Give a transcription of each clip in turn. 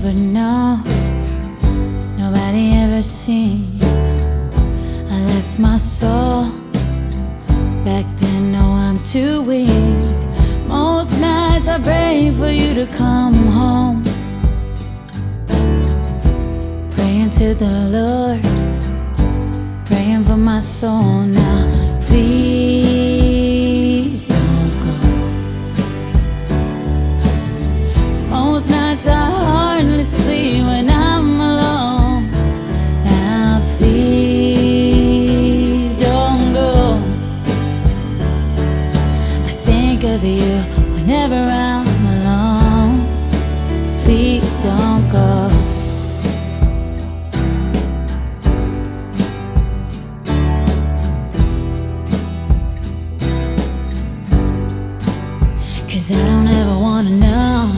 never knows. Nobody ever sees. I left my soul. Back then, no, I'm too weak. Most nights I pray for you to come home. Praying to the Lord. Praying for my soul now. Please. Of you whenever I'm alone. So please don't go. Cause I don't ever wanna know.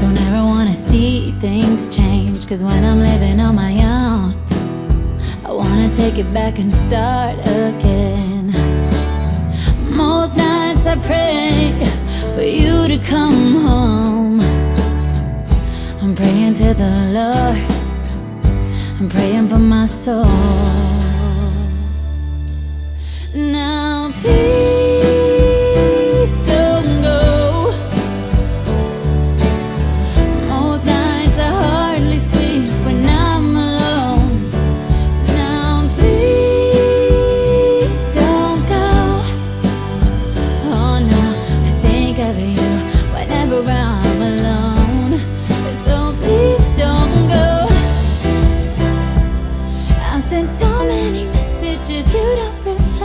Don't ever wanna see things change. Cause when I'm living on my own, I wanna take it back and start again. Come home. I'm praying to the Lord, I'm praying for my soul. I'm alone. So please don't go. I've sent so many messages, you don't reply.